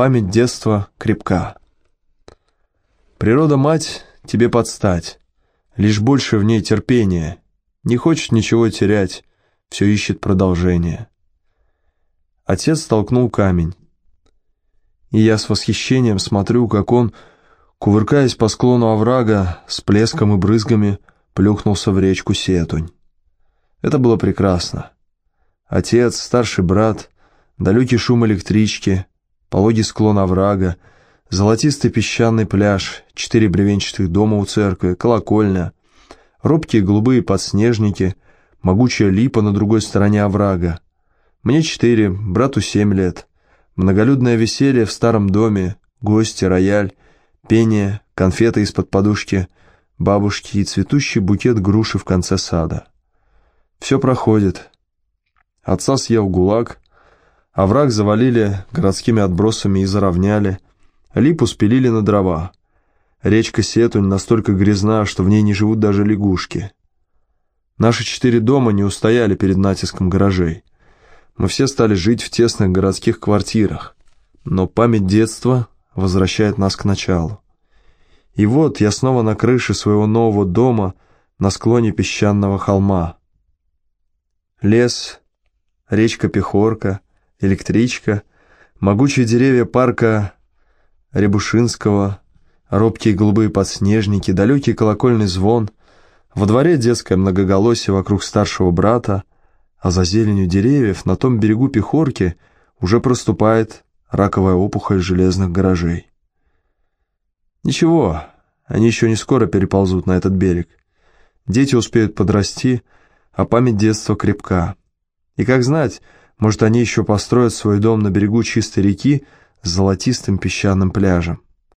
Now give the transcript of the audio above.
память детства крепка. Природа-мать тебе подстать, лишь больше в ней терпения, не хочет ничего терять, все ищет продолжение. Отец толкнул камень, и я с восхищением смотрю, как он, кувыркаясь по склону оврага, с плеском и брызгами плюхнулся в речку Сетунь. Это было прекрасно. Отец, старший брат, далекий шум электрички, пологий склон оврага, золотистый песчаный пляж, четыре бревенчатых дома у церкви, колокольня, робкие голубые подснежники, могучая липа на другой стороне оврага. Мне четыре, брату семь лет. Многолюдное веселье в старом доме, гости, рояль, пение, конфеты из-под подушки, бабушки и цветущий букет груши в конце сада. Все проходит. Отца съел гулаг, овраг завалили городскими отбросами и заровняли, липу спилили на дрова. Речка Сетунь настолько грязна, что в ней не живут даже лягушки. Наши четыре дома не устояли перед натиском гаражей. Мы все стали жить в тесных городских квартирах, но память детства возвращает нас к началу. И вот я снова на крыше своего нового дома на склоне песчаного холма. Лес, речка Пехорка, электричка, могучие деревья парка Рябушинского, робкие голубые подснежники, далекий колокольный звон, во дворе детское многоголосие вокруг старшего брата, а за зеленью деревьев на том берегу Пехорки уже проступает раковая опухоль железных гаражей. Ничего, они еще не скоро переползут на этот берег. Дети успеют подрасти, а память детства крепка. И как знать, может, они еще построят свой дом на берегу чистой реки с золотистым песчаным пляжем.